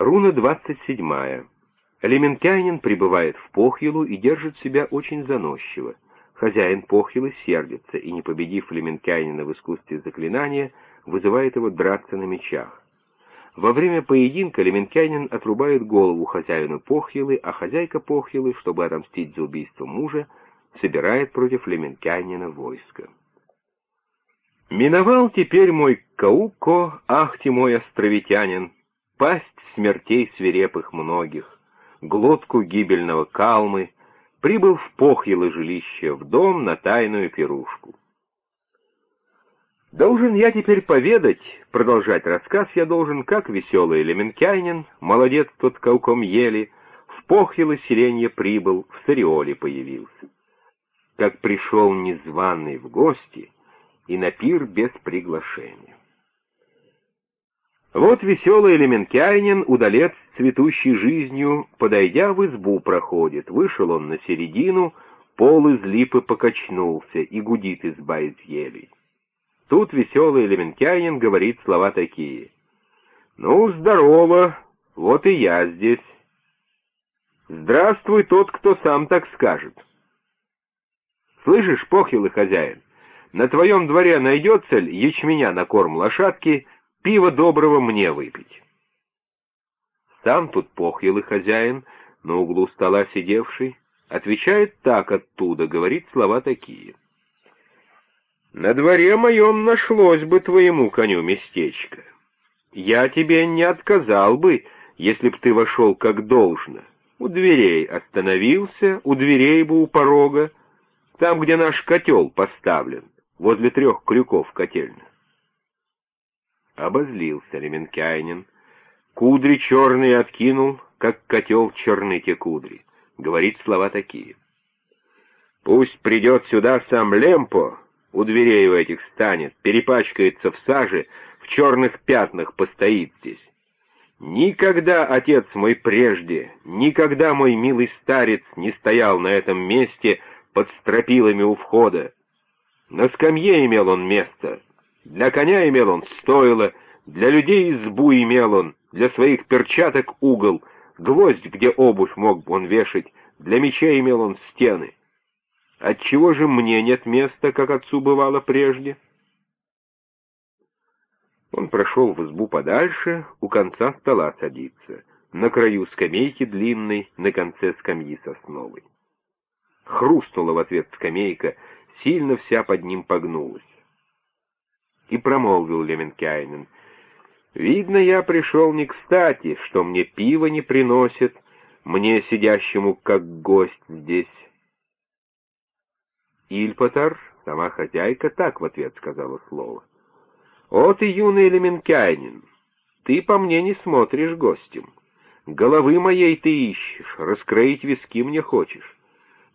Руна 27. Леменкянин прибывает в Похилу и держит себя очень заносчиво. Хозяин Похилы сердится и, не победив Леменкянина в искусстве заклинания, вызывает его драться на мечах. Во время поединка Леменкянин отрубает голову хозяину Похилы, а хозяйка Похилы, чтобы отомстить за убийство мужа, собирает против Леменкянина войско. Миновал теперь мой Кауко, ах ты мой островитянин, пасть смертей свирепых многих, глотку гибельного Калмы, прибыл в Похьело жилище, в дом на тайную пирушку. Должен я теперь поведать, продолжать рассказ я должен, как веселый Леменкянин, молодец тот кауком ели, в Похьело сиренье прибыл, в Сариоле появился. Как пришел незваный в гости и на пир без приглашения. Вот веселый Элеменкянин, удалец цветущей жизнью, подойдя в избу проходит. Вышел он на середину, пол из липы покачнулся, и гудит изба из елей. Тут веселый Элеменкянин говорит слова такие. «Ну, здорово, вот и я здесь. Здравствуй тот, кто сам так скажет. Слышишь, похилый хозяин, на твоем дворе найдется ли ячменя на корм лошадки, пиво доброго мне выпить. Сам тут похилый хозяин, на углу стола сидевший, отвечает так оттуда, говорит слова такие. «На дворе моем нашлось бы твоему коню местечко. Я тебе не отказал бы, если б ты вошел как должно. У дверей остановился, у дверей бы у порога, там, где наш котел поставлен, возле трех крюков котельных. Обозлился Ременкайнин. Кудри черные откинул, как котел черны те кудри. Говорит слова такие. Пусть придет сюда сам Лемпо, у дверей у этих станет, перепачкается в саже, в черных пятнах постоит здесь. Никогда, отец мой, прежде, никогда мой милый старец не стоял на этом месте под стропилами у входа. На скамье имел он место, для коня имел он стойло, для людей избу имел он, для своих перчаток угол, гвоздь, где обувь мог бы он вешать, для мечей имел он стены. Отчего же мне нет места, как отцу бывало прежде? Он прошел в избу подальше, у конца стола садится, на краю скамейки длинной, на конце скамьи сосновой. Хрустнула в ответ скамейка, сильно вся под ним погнулась и промолвил Леменкайнен. «Видно, я пришел не кстати, что мне пиво не приносит, мне, сидящему как гость здесь». Ильпотар, сама хозяйка, так в ответ сказала слово. «О ты, юный Леменкайнин, ты по мне не смотришь гостем. Головы моей ты ищешь, раскроить виски мне хочешь.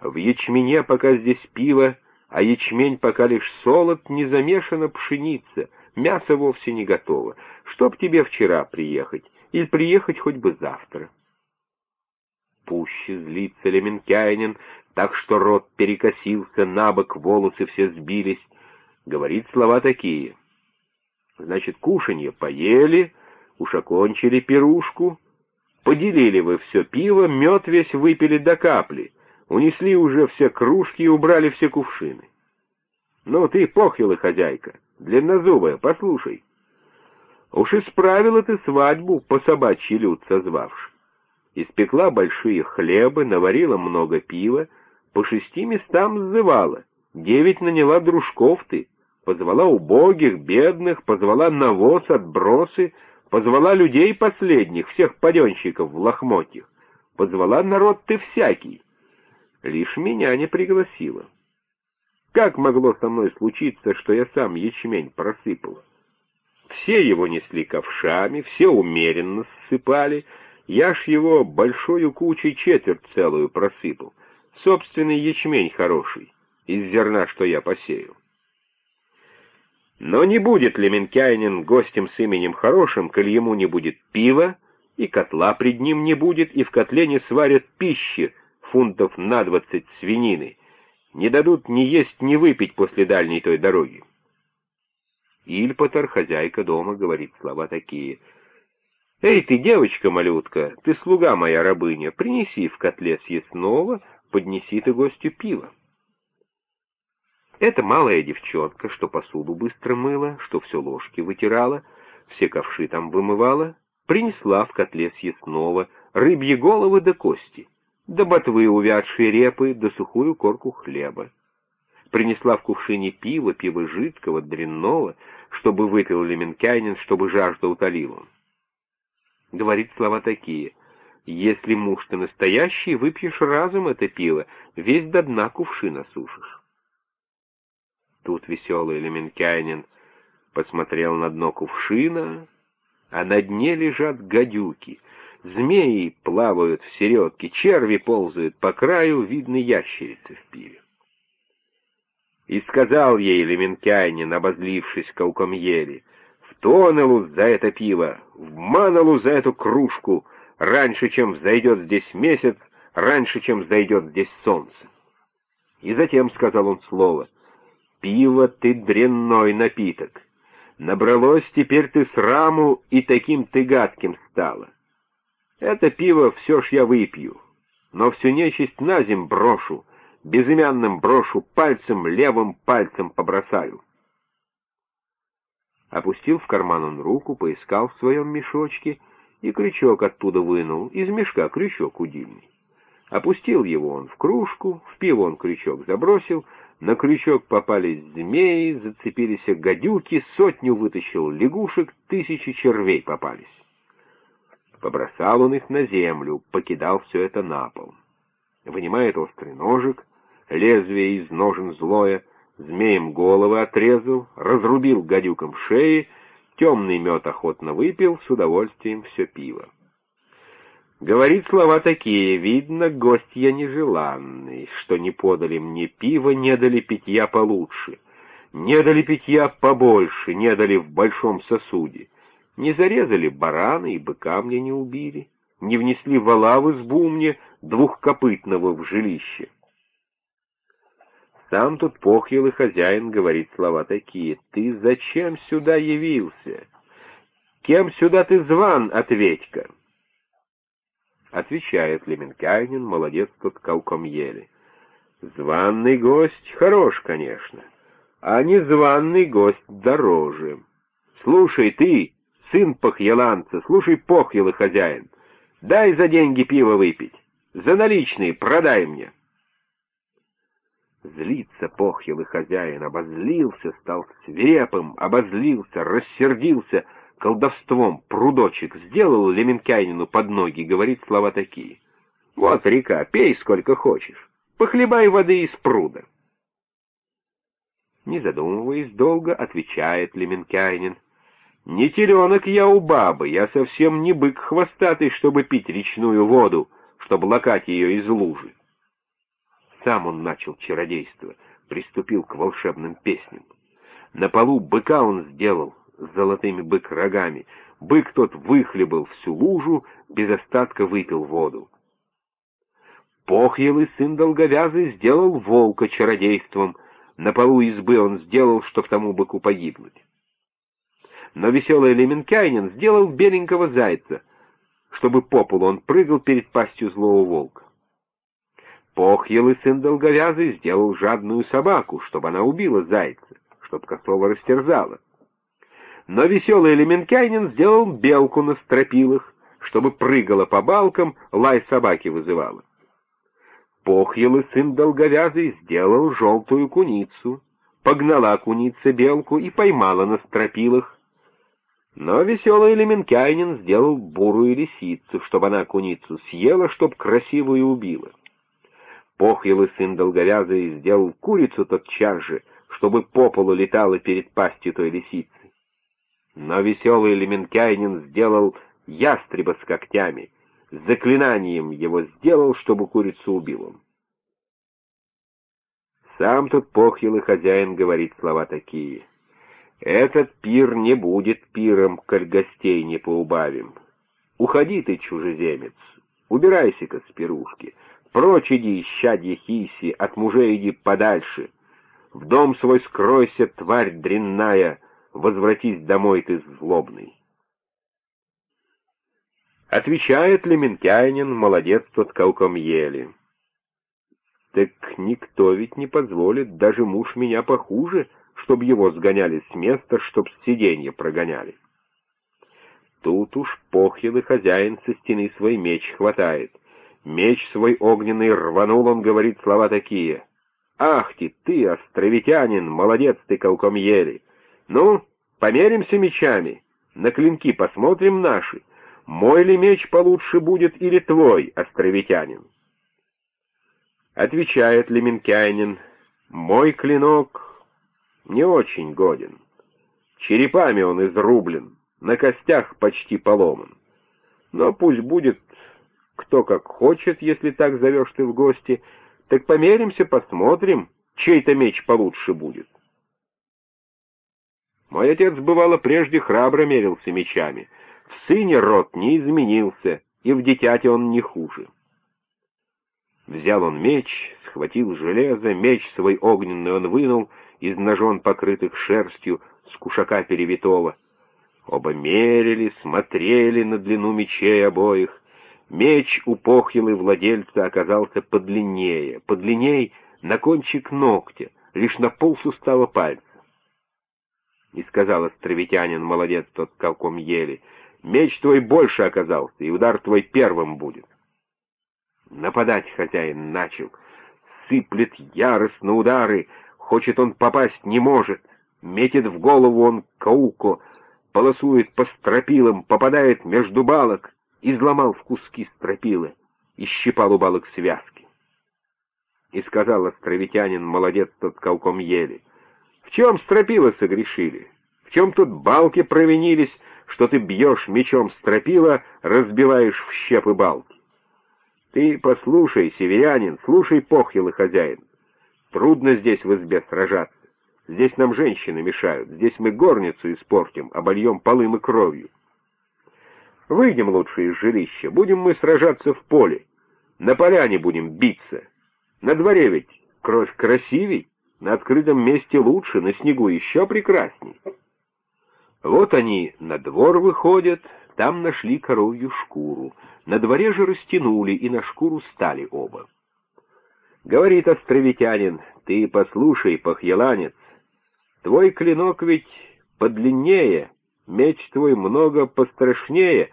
В ячмене, пока здесь пиво, а ячмень пока лишь солод, не замешана пшеница, мясо вовсе не готово. Чтоб тебе вчера приехать, или приехать хоть бы завтра. Пуще злится Леменкянин, так что рот перекосился, на бок волосы все сбились. Говорит слова такие. Значит, кушанье поели, уж окончили пирушку, поделили вы все пиво, мед весь выпили до капли — Унесли уже все кружки и убрали все кувшины. Ну ты, похилый хозяйка, длиннозубая, послушай. Уж исправила ты свадьбу, по собачьи люд созвавши. Испекла большие хлебы, наварила много пива, по шести местам сзывала, девять наняла дружков ты, позвала убогих, бедных, позвала навоз, отбросы, позвала людей последних, всех паденщиков в лохмотьях, позвала народ ты всякий, лишь меня не пригласила. Как могло со мной случиться, что я сам ячмень просыпал? Все его несли ковшами, все умеренно ссыпали, я ж его большую кучей четверть целую просыпал. Собственный ячмень хороший, из зерна, что я посеял. Но не будет Леменкайнин гостем с именем хорошим, коль ему не будет пива, и котла пред ним не будет, и в котле не сварят пищи, фунтов на двадцать свинины, не дадут ни есть, ни выпить после дальней той дороги. Ильпотер, хозяйка дома, говорит слова такие. «Эй ты, девочка-малютка, ты слуга моя рабыня, принеси в котле съестного, поднеси ты гостю пиво». Эта малая девчонка, что посуду быстро мыла, что все ложки вытирала, все ковши там вымывала, принесла в котле съестного рыбьи головы да кости, да ботвы увядшие репы, да сухую корку хлеба. Принесла в кувшине пива, пива жидкого, дрянного, чтобы выпил Леменкянин, чтобы жажда утолил он. Говорит слова такие. «Если муж ты настоящий, выпьешь разом это пиво, весь до дна кувшина осушишь». Тут веселый Леменкянин посмотрел на дно кувшина, а на дне лежат гадюки. Змеи плавают в середке, черви ползают по краю, видны ящерицы в пиве. И сказал ей Леменкянин, обозлившись колком ели, «В Тонелу за это пиво, в Маналу за эту кружку, раньше, чем взойдет здесь месяц, раньше, чем взойдет здесь солнце». И затем сказал он слово, «Пиво ты дрянной напиток, Набралось теперь ты сраму, и таким ты гадким стала. Это пиво все ж я выпью, но всю нечисть на зим брошу, безымянным брошу, пальцем, левым пальцем побросаю. Опустил в карман он руку, поискал в своем мешочке и крючок оттуда вынул, из мешка крючок удильный. Опустил его он в кружку, в пиво он крючок забросил, на крючок попались змеи, зацепились гадюки, сотню вытащил лягушек, тысячи червей попались. Побросал он их на землю, покидал все это на пол. Вынимает острый ножик, лезвие из ножен злое, змеем головы отрезал, разрубил гадюкам шеи, темный мед охотно выпил, с удовольствием все пиво. Говорит слова такие, видно, гость я нежеланный, что не подали мне пива, не дали питья получше, не дали питья побольше, не дали в большом сосуде, не зарезали барана и быка мне не убили, не внесли вала в избу мне двухкопытного в жилище. Сам тут похьелый хозяин говорит слова такие, «Ты зачем сюда явился? Кем сюда ты зван, ответь-ка?» Отвечает Леменкайнин, молодец тут колком ели. Званный гость хорош, конечно, а незваный гость дороже. Слушай ты, сын похьеланца, слушай похьелый хозяин, дай за деньги пиво выпить, за наличные продай мне. Злится похьелый хозяин, обозлился, стал свирепым, обозлился, рассердился — колдовством прудочек сделал Леменкянину под ноги, говорит слова такие. «Вот река, пей сколько хочешь, похлебай воды из пруда». Не задумываясь долго, отвечает Леменкянин. «Не теленок я у бабы, я совсем не бык хвостатый, чтобы пить речную воду, чтобы лакать ее из лужи». Сам он начал чародейство, приступил к волшебным песням. На полу быка он сделал, с золотыми бык-рогами. Бык тот выхлебал всю лужу, без остатка выпил воду. Похьелый сын долговязый сделал волка чародейством, на полу избы он сделал, чтоб тому быку погибнуть. Но веселый Леменкайнин сделал беленького зайца, чтобы по полу он прыгал перед пастью злого волка. Похьелый сын долговязый сделал жадную собаку, чтобы она убила зайца, чтоб косово растерзала но веселый Элеменкайнин сделал белку на стропилах, чтобы прыгала по балкам, лай собаки вызывала. Похьелый сын долговязый сделал желтую куницу, погнала куница белку и поймала на стропилах. Но веселый Элеменкайнин сделал бурую лисицу, чтобы она куницу съела, чтоб красивую убила. Похьелый сын долговязый сделал курицу тотчас же, чтобы по полу летала перед пастью той лисицы. Но веселый Леменкайнин сделал ястреба с когтями, заклинанием его сделал, чтобы курицу убил он. Сам тут похилый хозяин говорит слова такие. «Этот пир не будет пиром, коль гостей не поубавим. Уходи ты, чужеземец, убирайся-ка с пирушки, прочь иди, исчадье хиси, от мужей иди подальше. В дом свой скройся, тварь дрянная, возвратись домой ты злобный. Отвечает Леменкянин, молодец тот колком ели. Так никто ведь не позволит, даже муж меня похуже, чтоб его сгоняли с места, чтоб с сиденья прогоняли. Тут уж похилый хозяин со стены свой меч хватает. Меч свой огненный рванул, он говорит слова такие. «Ах ты, ты, островитянин, молодец ты, колком ели! Ну, померимся мечами, на клинки посмотрим наши. Мой ли меч получше будет или твой, островитянин?» Отвечает Леменкянин, «Мой клинок не очень годен. Черепами он изрублен, на костях почти поломан. Но пусть будет кто как хочет, если так зовешь ты в гости, так померимся, посмотрим, чей-то меч получше будет. Мой отец, бывало, прежде храбро мерился мечами. В сыне род не изменился, и в дитяте он не хуже. Взял он меч, схватил железо, меч свой огненный он вынул из ножон, покрытых шерстью, с кушака перевитого. Оба мерили, смотрели на длину мечей обоих. Меч у похилы владельца оказался подлиннее, подлинней на кончик ногтя, лишь на пол сустава пальца. И сказал островитянин, молодец тот колком ели, меч твой больше оказался, и удар твой первым будет. Нападать хозяин начал, сыплет яростно удары, хочет он попасть не может, метит в голову он кауко, полосует по стропилам, попадает между балок, изломал в куски стропилы, и щипал у балок связки. И сказал островитянин, молодец тот колком ели, в чем стропила согрешили, в чем тут балки провинились, что ты бьешь мечом стропила, разбиваешь в щепы балки. Ты послушай, северянин, слушай, похилый хозяин. Трудно здесь в избе сражаться. Здесь нам женщины мешают, здесь мы горницу испортим, обольем полым и кровью. Выйдем лучше из жилища, будем мы сражаться в поле, на поляне будем биться. На дворе ведь кровь красивей, на открытом месте лучше, на снегу еще прекрасней. Вот они на двор выходят, там нашли коровью шкуру, на дворе же растянули и на шкуру стали оба. Говорит островитянин, ты послушай, похьеланец, Твой клинок ведь подлиннее, меч твой много пострашнее,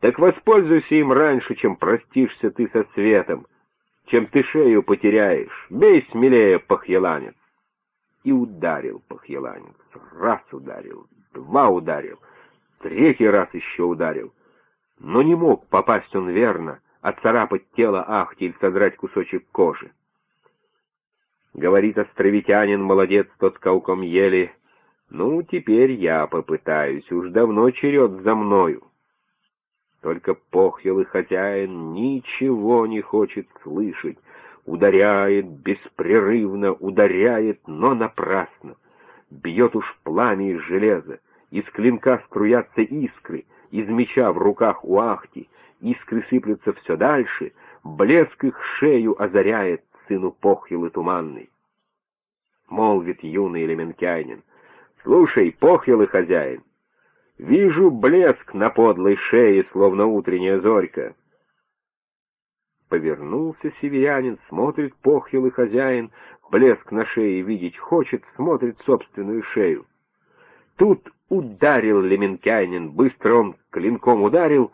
так воспользуйся им раньше, чем простишься ты со светом, чем ты шею потеряешь. Бей смелее, пахьеланец. И ударил пахьеланец. Раз ударил, два ударил, третий раз еще ударил. Но не мог попасть он верно, отцарапать тело Ахти или содрать кусочек кожи. Говорит островитянин, молодец, тот колком ели. Ну, теперь я попытаюсь, уж давно черед за мною. Только похилый хозяин ничего не хочет слышать. Ударяет беспрерывно, ударяет, но напрасно. Бьет уж пламя из железа, из клинка струятся искры, из меча в руках у Ахти, искры сыплются все дальше, блеск их шею озаряет, сыну похилы туманный. Молвит юный элементянин. Слушай, похилы хозяин, вижу блеск на подлой шее, словно утренняя зорька. Повернулся северянин, смотрит похилый хозяин, блеск на шее видеть хочет, смотрит собственную шею. Тут ударил Леменкянин, быстро он клинком ударил,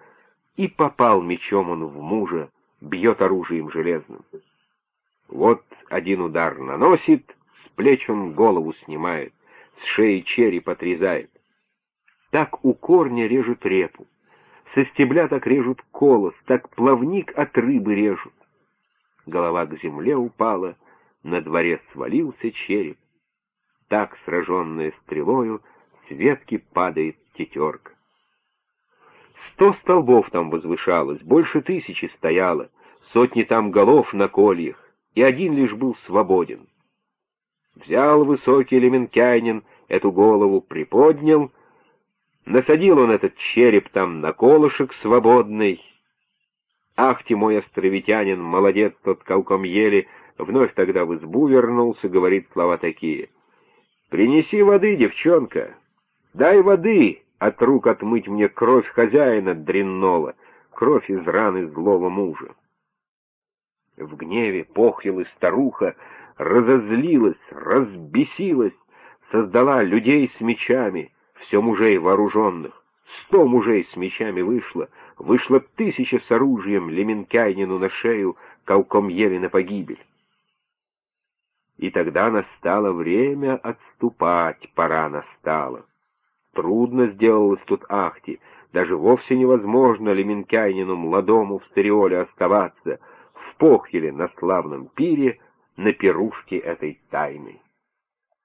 и попал мечом он в мужа, бьет оружием железным. Вот один удар наносит, с плеч он голову снимает, с шеи череп отрезает. Так у корня режут репу, со стебля так режут колос, так плавник от рыбы режут. Голова к земле упала, на дворе свалился череп. Так, сраженная стрелою, с ветки падает тетерка. Сто столбов там возвышалось, больше тысячи стояло, сотни там голов на кольях, и один лишь был свободен. Взял высокий Леменкянин эту голову, приподнял, насадил он этот череп там на колышек свободный. Ах ты мой островитянин, молодец тот колком ели, вновь тогда в избу вернулся, говорит слова такие. «Принеси воды, девчонка, дай воды, от рук отмыть мне кровь хозяина дрянного, кровь из раны злого мужа. В гневе Похил старуха разозлилась, разбесилась, создала людей с мечами, все мужей вооруженных. Сто мужей с мечами вышло, вышло тысяча с оружием Леменкайнину на шею, колком ели на погибель. И тогда настало время отступать, пора настала. Трудно сделалось тут Ахти, даже вовсе невозможно Леменкайнину младому в стереоле оставаться, в на славном пире, на пирушке этой тайны.